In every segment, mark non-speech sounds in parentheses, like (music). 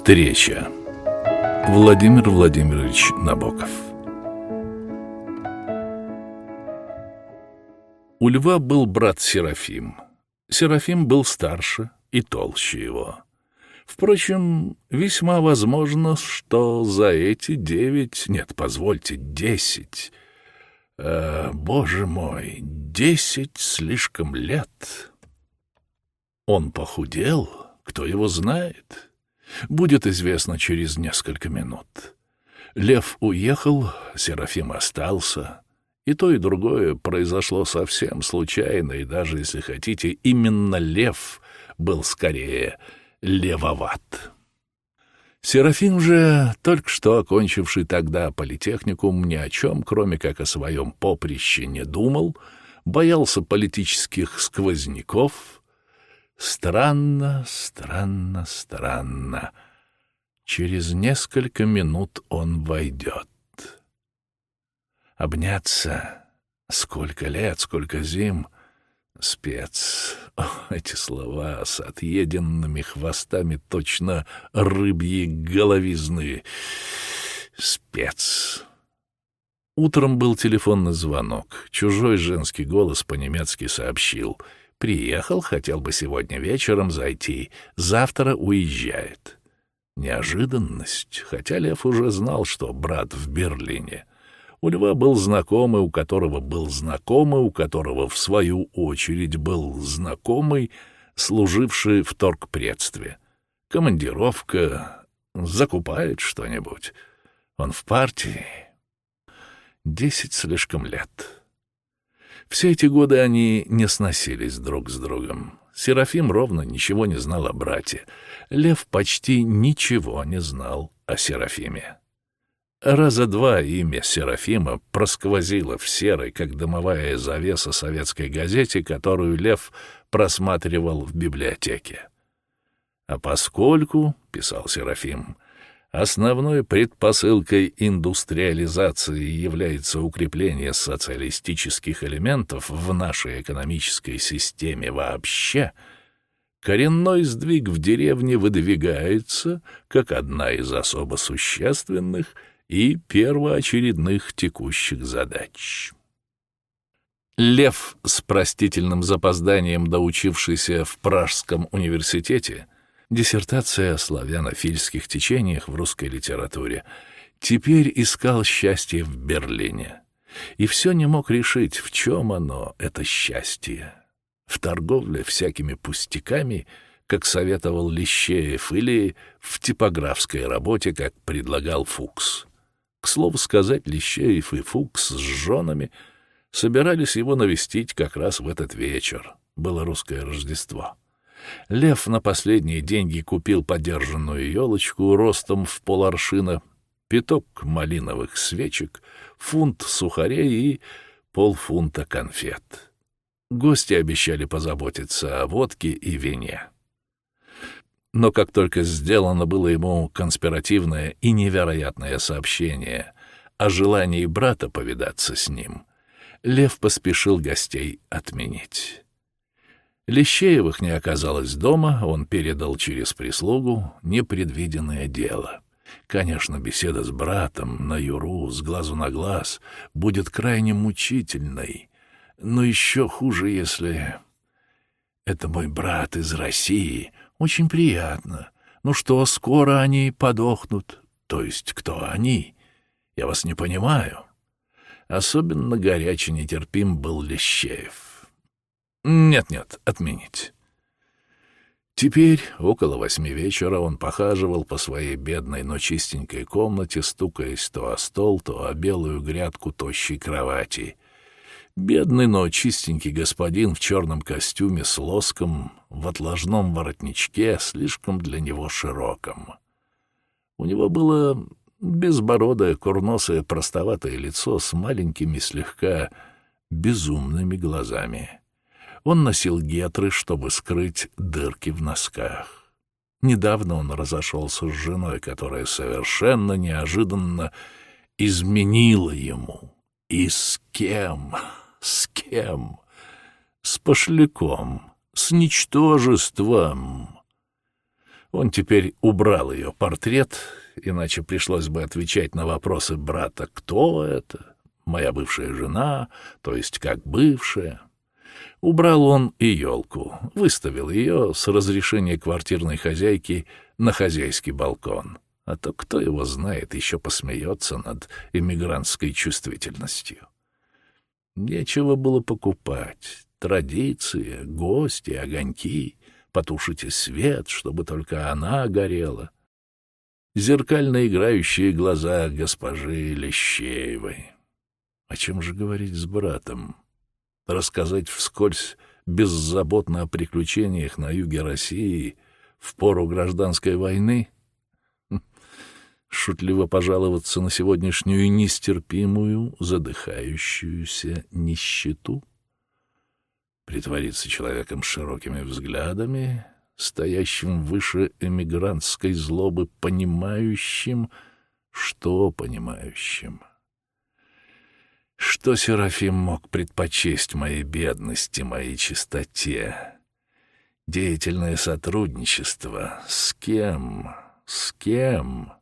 Встреча. Владимир Владимирович Набоков. У льва был брат Серафим. Серафим был старше и толще его. Впрочем, весьма возможно, что за эти девять, нет, позвольте, десять, э, боже мой, десять слишком лет. Он похудел, кто его знает. Будет известно через несколько минут. Лев уехал, Серафим остался. И то, и другое произошло совсем случайно, и даже, если хотите, именно лев был скорее левоват. Серафим же, только что окончивший тогда политехникум, ни о чем, кроме как о своем поприще, не думал, боялся политических сквозняков — Странно, странно, странно. Через несколько минут он войдет. Обняться. Сколько лет, сколько зим. Спец. О, эти слова с отъеденными хвостами точно рыбьи головизны. Спец. Утром был телефонный звонок. Чужой женский голос по-немецки сообщил — Приехал, хотел бы сегодня вечером зайти. Завтра уезжает. Неожиданность, хотя Лев уже знал, что брат в Берлине. У Льва был знакомый, у которого был знакомый, у которого, в свою очередь, был знакомый, служивший в торгпредстве. Командировка, закупает что-нибудь. Он в партии. Десять слишком лет. Все эти годы они не сносились друг с другом. Серафим ровно ничего не знал о брате. Лев почти ничего не знал о Серафиме. Раза два имя Серафима просквозило в серой, как дымовая завеса советской газете, которую Лев просматривал в библиотеке. А поскольку, — писал Серафим, — Основной предпосылкой индустриализации является укрепление социалистических элементов в нашей экономической системе вообще, коренной сдвиг в деревне выдвигается как одна из особо существенных и первоочередных текущих задач. Лев, с простительным запозданием доучившийся в Пражском университете, диссертация о славянофильских течениях в русской литературе, теперь искал счастье в Берлине. И все не мог решить, в чем оно, это счастье. В торговле всякими пустяками, как советовал Лещеев, или в типографской работе, как предлагал Фукс. К слову сказать, Лещеев и Фукс с женами собирались его навестить как раз в этот вечер. Было русское Рождество. Лев на последние деньги купил подержанную елочку ростом в поларшина, пяток малиновых свечек, фунт сухарей и полфунта конфет. Гости обещали позаботиться о водке и вине. Но как только сделано было ему конспиративное и невероятное сообщение о желании брата повидаться с ним, Лев поспешил гостей отменить. Лещеевых не оказалось дома, он передал через прислугу непредвиденное дело. Конечно, беседа с братом на юру, с глазу на глаз, будет крайне мучительной, но еще хуже, если... Это мой брат из России, очень приятно. Ну что, скоро они подохнут? То есть кто они? Я вас не понимаю. Особенно горячий нетерпим был Лещеев. Нет-нет, отменить. Теперь, около восьми вечера, он похаживал по своей бедной, но чистенькой комнате, стукаясь то о стол, то о белую грядку тощей кровати. Бедный, но чистенький господин в черном костюме с лоском, в отложном воротничке, слишком для него широком. У него было безбородое, курносое, простоватое лицо с маленькими, слегка безумными глазами. Он носил гетры, чтобы скрыть дырки в носках. Недавно он разошелся с женой, которая совершенно неожиданно изменила ему. И с кем? С кем? С пошляком, с ничтожеством. Он теперь убрал ее портрет, иначе пришлось бы отвечать на вопросы брата «Кто это?» «Моя бывшая жена», то есть как бывшая. Убрал он и елку, выставил ее с разрешения квартирной хозяйки на хозяйский балкон. А то кто его знает, еще посмеется над эмигрантской чувствительностью. Нечего было покупать. Традиции, гости, огоньки. Потушите свет, чтобы только она горела. Зеркально играющие глаза госпожи Лещеевой. О чем же говорить с братом? Рассказать вскользь беззаботно о приключениях на юге России в пору гражданской войны? Шутливо пожаловаться на сегодняшнюю нестерпимую, задыхающуюся нищету? Притвориться человеком с широкими взглядами, стоящим выше эмигрантской злобы, понимающим, что понимающим — что Серафим мог предпочесть моей бедности, моей чистоте? Деятельное сотрудничество. С кем? С кем?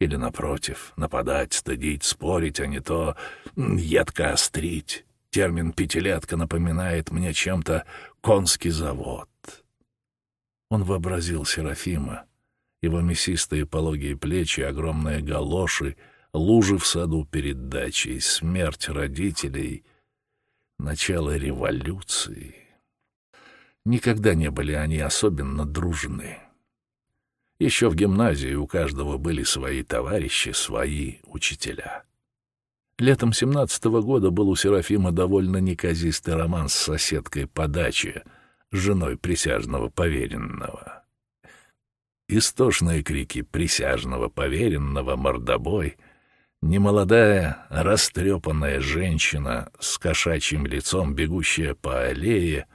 Или, напротив, нападать, стыдить, спорить, а не то едко острить. Термин «пятилетка» напоминает мне чем-то конский завод. Он вообразил Серафима, его мясистые пологие плечи, огромные галоши — лужи в саду перед дачей, смерть родителей, начало революции. Никогда не были они особенно дружны. Еще в гимназии у каждого были свои товарищи, свои учителя. Летом семнадцатого года был у Серафима довольно неказистый роман с соседкой по даче, женой присяжного поверенного. Истошные крики присяжного поверенного, мордобой — Немолодая, растрепанная женщина с кошачьим лицом, бегущая по аллее,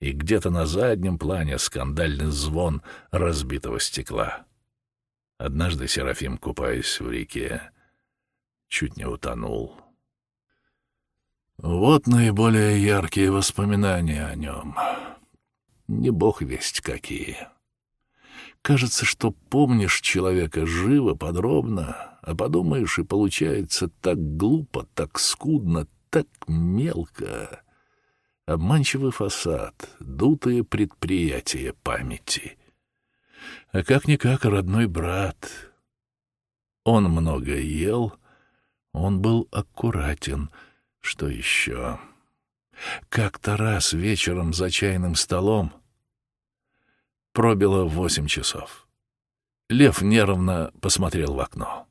и где-то на заднем плане скандальный звон разбитого стекла. Однажды Серафим, купаясь в реке, чуть не утонул. Вот наиболее яркие воспоминания о нем. Не бог весть какие. Кажется, что помнишь человека живо, подробно, а подумаешь, и получается так глупо, так скудно, так мелко. Обманчивый фасад, дутые предприятия памяти. А как-никак родной брат. Он много ел, он был аккуратен. Что еще? Как-то раз вечером за чайным столом пробило восемь часов. Лев нервно посмотрел в окно.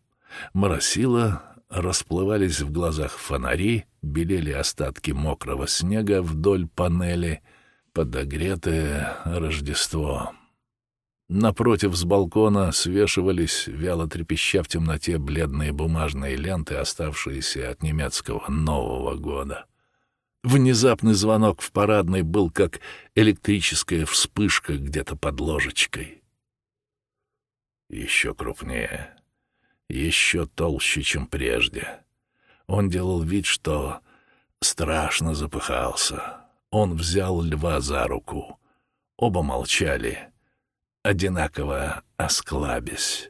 Моросило, расплывались в глазах фонари, белели остатки мокрого снега вдоль панели, подогретое Рождество. Напротив с балкона свешивались, вяло трепеща в темноте, бледные бумажные ленты, оставшиеся от немецкого Нового года. Внезапный звонок в парадной был как электрическая вспышка где-то под ложечкой. Еще крупнее еще толще, чем прежде. Он делал вид, что страшно запыхался. Он взял льва за руку. Оба молчали, одинаково осклабясь.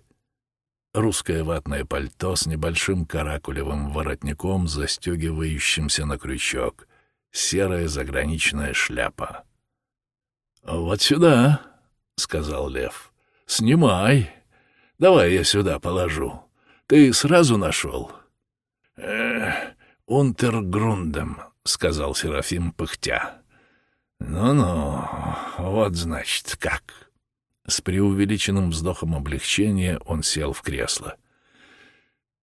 Русское ватное пальто с небольшим каракулевым воротником, застегивающимся на крючок, серая заграничная шляпа. «Вот сюда», — сказал лев, — «снимай». Давай я сюда положу. Ты сразу нашел? Э, унтергрундом, сказал Серафим пыхтя. Ну-ну, вот значит как. С преувеличенным вздохом облегчения он сел в кресло.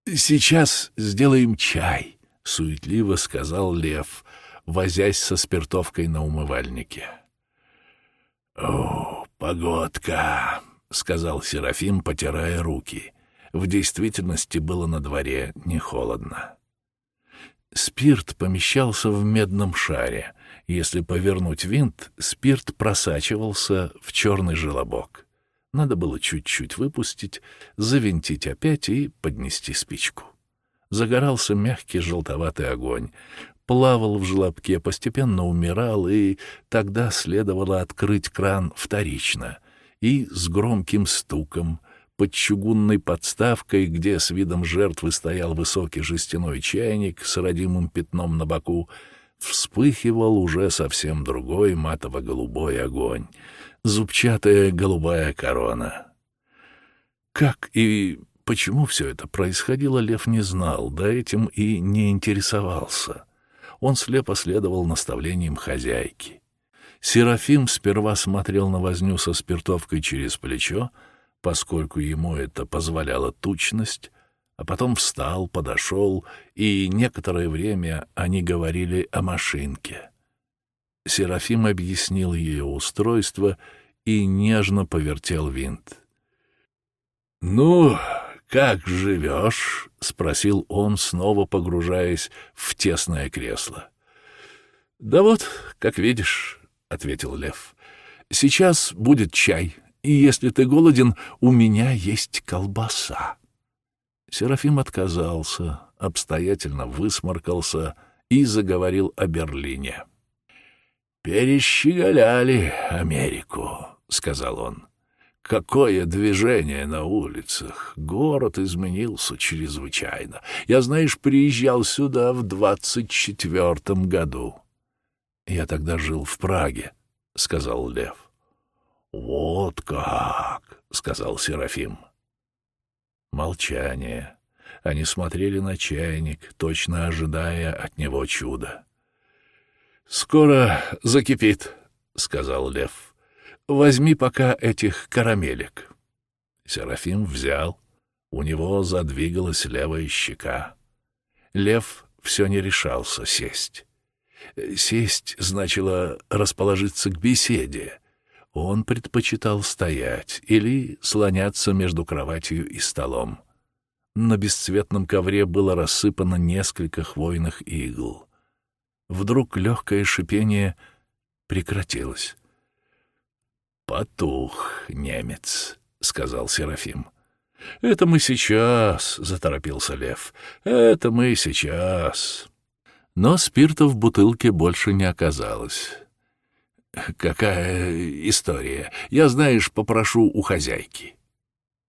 Сейчас сделаем чай, суетливо сказал Лев, возясь со спиртовкой на умывальнике. О, погодка, — сказал Серафим, потирая руки. В действительности было на дворе не холодно. Спирт помещался в медном шаре. Если повернуть винт, спирт просачивался в черный желобок. Надо было чуть-чуть выпустить, завинтить опять и поднести спичку. Загорался мягкий желтоватый огонь, плавал в желобке, постепенно умирал, и тогда следовало открыть кран вторично — и с громким стуком под чугунной подставкой, где с видом жертвы стоял высокий жестяной чайник с родимым пятном на боку, вспыхивал уже совсем другой матово-голубой огонь, зубчатая голубая корона. Как и почему все это происходило, Лев не знал, да этим и не интересовался. Он слепо следовал наставлениям хозяйки. Серафим сперва смотрел на возню со спиртовкой через плечо, поскольку ему это позволяла тучность, а потом встал, подошел, и некоторое время они говорили о машинке. Серафим объяснил ее устройство и нежно повертел винт. «Ну, как живешь?» — спросил он, снова погружаясь в тесное кресло. «Да вот, как видишь», — ответил Лев, — «сейчас будет чай, и если ты голоден, у меня есть колбаса». Серафим отказался, обстоятельно высморкался и заговорил о Берлине. «Перещеголяли Америку», — сказал он. «Какое движение на улицах! Город изменился чрезвычайно. Я, знаешь, приезжал сюда в двадцать четвертом году». «Я тогда жил в Праге», — сказал Лев. «Вот как!» — сказал Серафим. Молчание. Они смотрели на чайник, точно ожидая от него чуда. «Скоро закипит», — сказал Лев. «Возьми пока этих карамелек». Серафим взял. У него задвигалась левая щека. Лев все не решался сесть. Сесть значило расположиться к беседе. Он предпочитал стоять или слоняться между кроватью и столом. На бесцветном ковре было рассыпано несколько хвойных игл. Вдруг легкое шипение прекратилось. «Потух, немец», — сказал Серафим. «Это мы сейчас», — заторопился Лев. «Это мы сейчас». Но спирта в бутылке больше не оказалось. «Какая история? Я, знаешь, попрошу у хозяйки».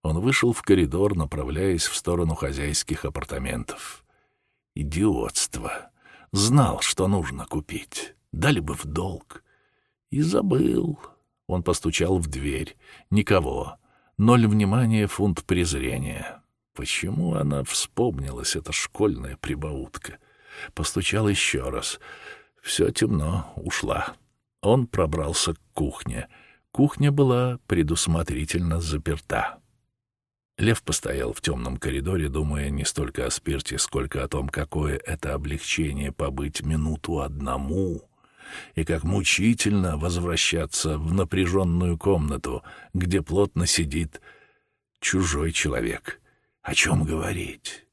Он вышел в коридор, направляясь в сторону хозяйских апартаментов. Идиотство. Знал, что нужно купить. Дали бы в долг. И забыл. Он постучал в дверь. Никого. Ноль внимания, фунт презрения. Почему она вспомнилась, эта школьная прибаутка? Постучал еще раз. Все темно, ушла. Он пробрался к кухне. Кухня была предусмотрительно заперта. Лев постоял в темном коридоре, думая не столько о спирте, сколько о том, какое это облегчение побыть минуту одному и как мучительно возвращаться в напряженную комнату, где плотно сидит чужой человек. О чем говорить?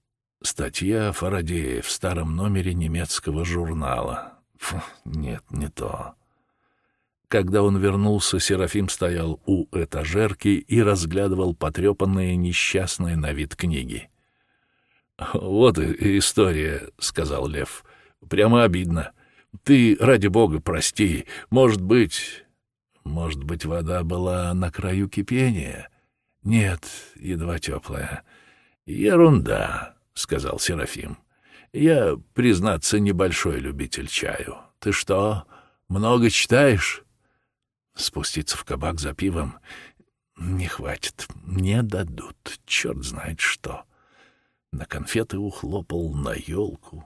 Статья Фарадея в старом номере немецкого журнала. Фу, нет, не то. Когда он вернулся, Серафим стоял у этажерки и разглядывал потрепанные несчастные на вид книги. «Вот история», — сказал Лев. «Прямо обидно. Ты, ради бога, прости. Может быть...» «Может быть, вода была на краю кипения?» «Нет, едва теплая». «Ерунда», — сказал Серафим. «Я, признаться, небольшой любитель чаю. Ты что, много читаешь?» Спуститься в кабак за пивом не хватит, не дадут, черт знает что. На конфеты ухлопал, на елку.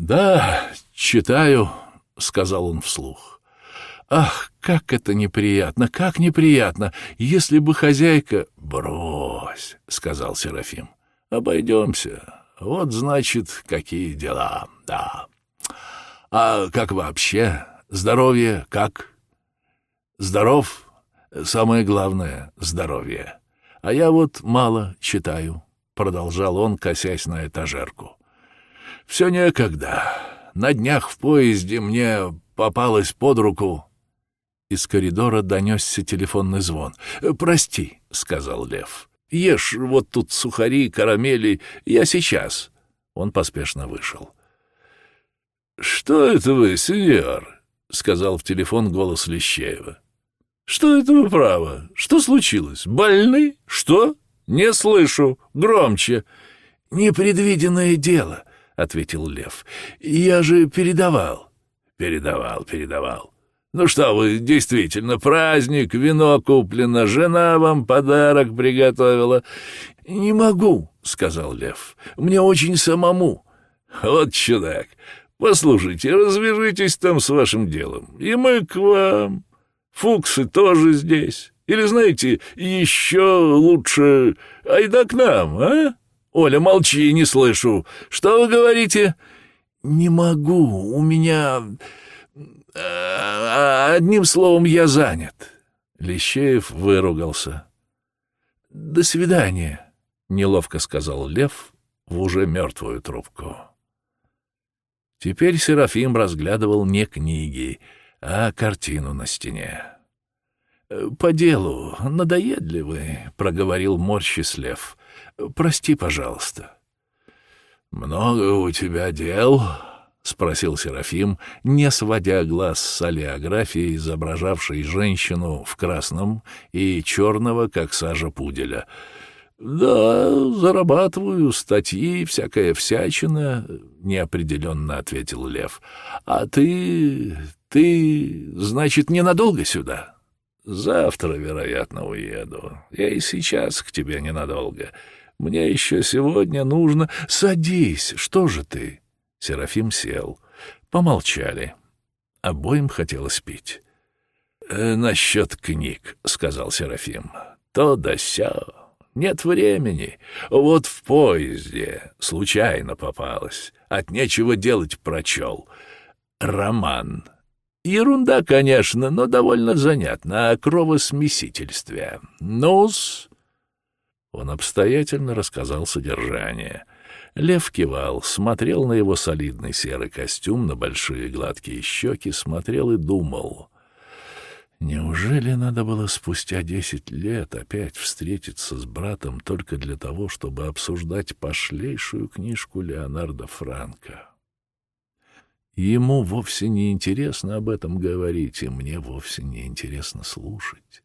«Да, читаю», — сказал он вслух. «Ах, как это неприятно, как неприятно! Если бы хозяйка...» «Брось», — сказал Серафим. «Обойдемся. Вот, значит, какие дела, да. А как вообще? Здоровье как?» Здоров — самое главное — здоровье. А я вот мало читаю, — продолжал он, косясь на этажерку. Все некогда. На днях в поезде мне попалась под руку... Из коридора донесся телефонный звон. «Прости», — сказал Лев. «Ешь вот тут сухари, карамели. Я сейчас». Он поспешно вышел. «Что это вы, сеньор?» — сказал в телефон голос Лещеева. Что это вы право? Что случилось? Больны? Что? Не слышу. Громче. Непредвиденное дело, ответил Лев. Я же передавал. Передавал, передавал. Ну что вы, действительно, праздник, вино куплено, жена вам подарок приготовила. Не могу, сказал Лев. Мне очень самому. Вот чудак. Послушайте, развяжитесь там с вашим делом, и мы к вам. Фуксы тоже здесь. Или, знаете, еще лучше... Айда к нам, а? Оля, молчи, не слышу. Что вы говорите? Не могу, у меня... А, одним словом, я занят. Лещеев выругался. «До свидания», — неловко сказал Лев в уже мертвую трубку. Теперь Серафим разглядывал не книги, а картину на стене. «По делу, надоедливый», — проговорил морщись лев. «Прости, пожалуйста». «Много у тебя дел?» — спросил Серафим, не сводя глаз с олеографии, изображавшей женщину в красном и черного, как сажа пуделя — «Да, зарабатываю, статьи, всякая всячина», — неопределенно ответил Лев. «А ты... ты, значит, ненадолго сюда?» «Завтра, вероятно, уеду. Я и сейчас к тебе ненадолго. Мне еще сегодня нужно...» «Садись, что же ты?» Серафим сел. Помолчали. Обоим хотелось пить. «Э, «Насчет книг», — сказал Серафим. «То да сё». Нет времени. Вот в поезде случайно попалась. От нечего делать прочел. Роман. Ерунда, конечно, но довольно занятно. О кровосмесительстве. Ну-с. Он обстоятельно рассказал содержание. Лев кивал, смотрел на его солидный серый костюм, на большие гладкие щеки, смотрел и думал — Неужели надо было спустя десять лет опять встретиться с братом только для того, чтобы обсуждать пошлейшую книжку Леонардо Франко? Ему вовсе не интересно об этом говорить, и мне вовсе не интересно слушать.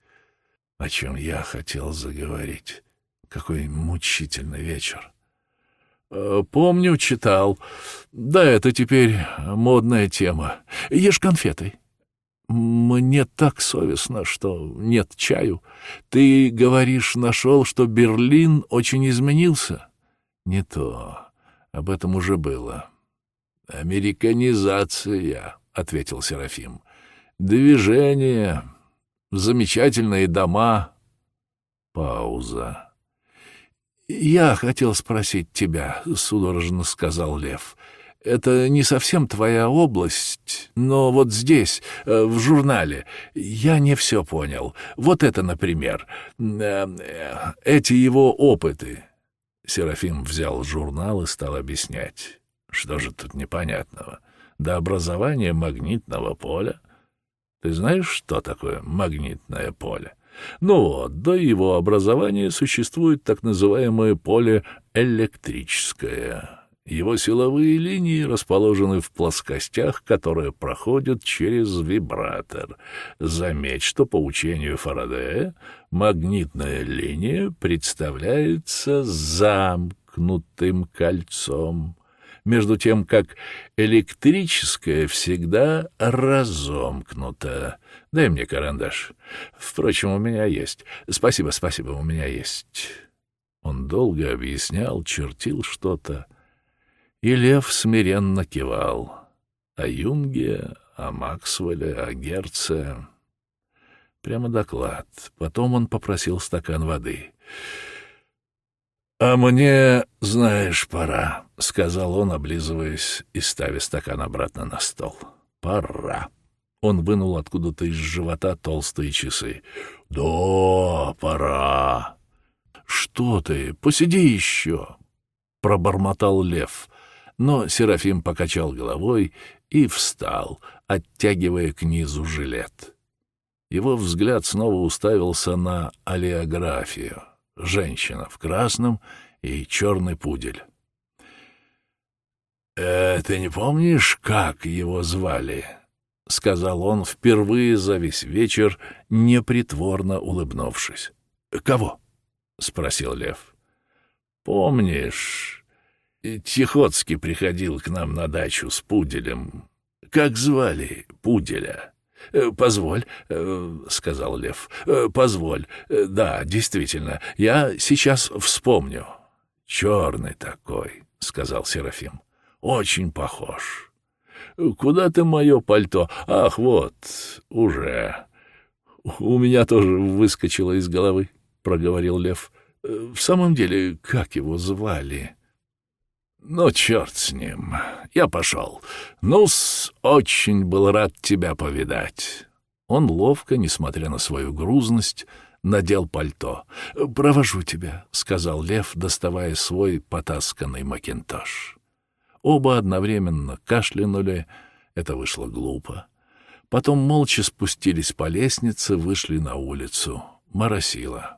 О чем я хотел заговорить? Какой мучительный вечер! Э, помню, читал. Да, это теперь модная тема. Ешь конфеты. Мне так совестно, что нет чаю. Ты, говоришь, нашел, что Берлин очень изменился? Не то. Об этом уже было. Американизация, — ответил Серафим. Движение, замечательные дома. Пауза. «Я хотел спросить тебя», — судорожно сказал Лев. Это не совсем твоя область, но вот здесь, э, в журнале, я не все понял. Вот это, например, э, эти его опыты. Серафим взял журнал и стал объяснять. Что же тут непонятного? До образования магнитного поля. Ты знаешь, что такое магнитное поле? Ну вот, до его образования существует так называемое поле электрическое. Его силовые линии расположены в плоскостях, которые проходят через вибратор. Заметь, что по учению Фарадея магнитная линия представляется замкнутым кольцом, между тем как электрическая всегда разомкнута. Дай мне карандаш. Впрочем, у меня есть. Спасибо, спасибо, у меня есть. Он долго объяснял, чертил что-то. И Лев смиренно кивал. О Юнге, о Максвелле, о Герце. Прямо доклад. Потом он попросил стакан воды. «А мне, знаешь, пора», — сказал он, облизываясь и ставя стакан обратно на стол. «Пора». Он вынул откуда-то из живота толстые часы. «Да, пора». «Что ты? Посиди еще», — пробормотал Лев но Серафим покачал головой и встал, оттягивая к низу жилет. Его взгляд снова уставился на олеографию. Женщина в красном и черный пудель. «Э, «Ты не помнишь, как его звали?» — сказал он впервые за весь вечер, непритворно улыбнувшись. «Кого?» — спросил Лев. «Помнишь, Тихоцкий приходил к нам на дачу с пуделем. Как звали пуделя?» «Позволь», — сказал Лев, — «позволь. Да, действительно, я сейчас вспомню». «Черный такой», — сказал Серафим. «Очень похож». Куда ты мое пальто? Ах, вот, уже. У меня тоже выскочило из головы, проговорил Лев. В самом деле, как его звали? Ну, черт с ним. Я пошел. Ну-с, очень был рад тебя повидать. Он ловко, несмотря на свою грузность, надел пальто. «Провожу тебя», — сказал Лев, доставая свой потасканный макинтош. Оба одновременно кашлянули, это вышло глупо. Потом молча спустились по лестнице, вышли на улицу. Моросило.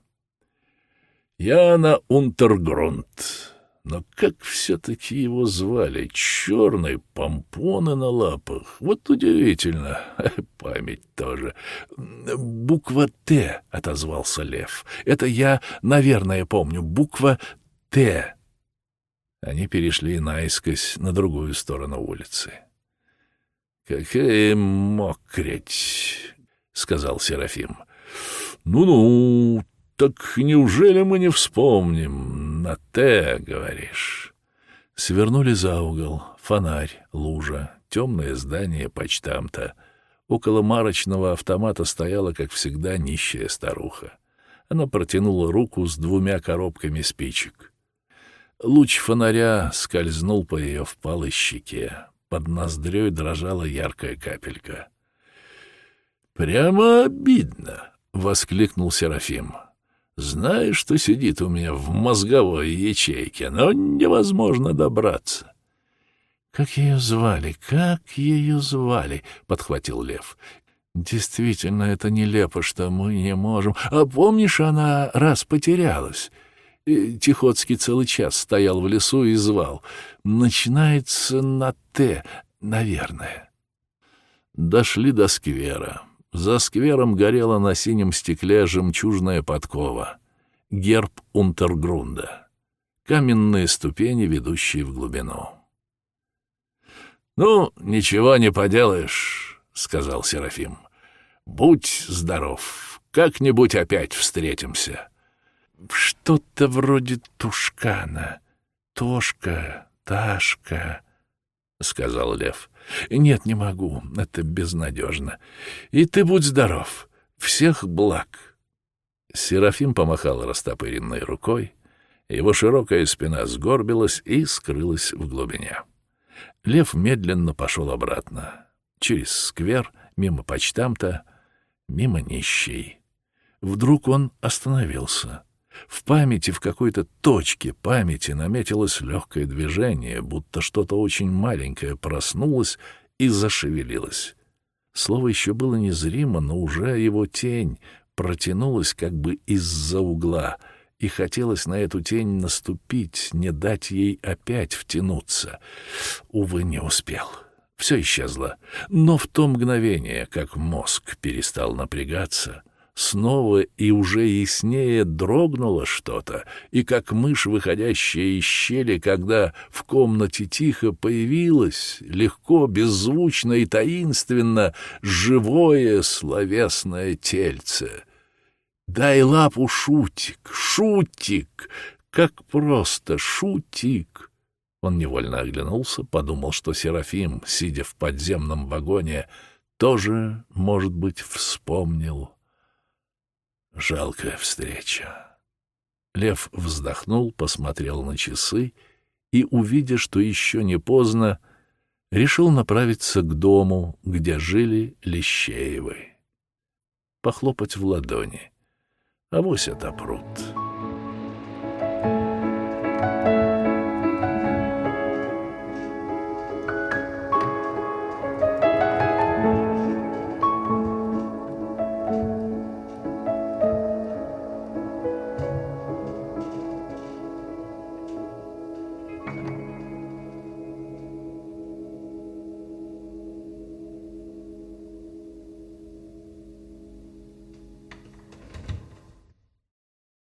«Я на Унтергрунт. Но как все-таки его звали? Черные помпоны на лапах. Вот удивительно. (laughs) Память тоже. Буква «Т», — отозвался Лев. Это я, наверное, помню. Буква «Т». Они перешли наискось на другую сторону улицы. «Какая мокреть!» — сказал Серафим. «Ну-ну, так неужели мы не вспомним? На «Т», говоришь?» Свернули за угол. Фонарь, лужа, темное здание почтамта. Около марочного автомата стояла, как всегда, нищая старуха. Она протянула руку с двумя коробками спичек. Луч фонаря скользнул по ее впалой щеке. Под ноздрёй дрожала яркая капелька. «Прямо обидно!» — воскликнул Серафим. «Знаешь, что сидит у меня в мозговой ячейке, но невозможно добраться». «Как ее звали? Как ее звали?» — подхватил Лев. «Действительно, это нелепо, что мы не можем. А помнишь, она раз потерялась?» Тихоцкий целый час стоял в лесу и звал. Начинается на «Т», наверное. Дошли до сквера. За сквером горела на синем стекле жемчужная подкова. Герб Унтергрунда. Каменные ступени, ведущие в глубину. «Ну, ничего не поделаешь», — сказал Серафим. «Будь здоров, как-нибудь опять встретимся» что-то вроде Тушкана. Тошка, Ташка, — сказал Лев. — Нет, не могу, это безнадежно. И ты будь здоров. Всех благ. Серафим помахал растопыренной рукой. Его широкая спина сгорбилась и скрылась в глубине. Лев медленно пошел обратно. Через сквер, мимо почтамта, мимо нищей. Вдруг он остановился — в памяти, в какой-то точке памяти наметилось легкое движение, будто что-то очень маленькое проснулось и зашевелилось. Слово еще было незримо, но уже его тень протянулась как бы из-за угла, и хотелось на эту тень наступить, не дать ей опять втянуться. Увы, не успел. Все исчезло. Но в то мгновение, как мозг перестал напрягаться, снова и уже яснее дрогнуло что-то, и как мышь, выходящая из щели, когда в комнате тихо появилось, легко, беззвучно и таинственно, живое словесное тельце. «Дай лапу, Шутик! Шутик! Как просто! Шутик!» Он невольно оглянулся, подумал, что Серафим, сидя в подземном вагоне, тоже, может быть, вспомнил Жалкая встреча. Лев вздохнул, посмотрел на часы и, увидя, что еще не поздно, решил направиться к дому, где жили Лещеевы. Похлопать в ладони. Авось отопрут.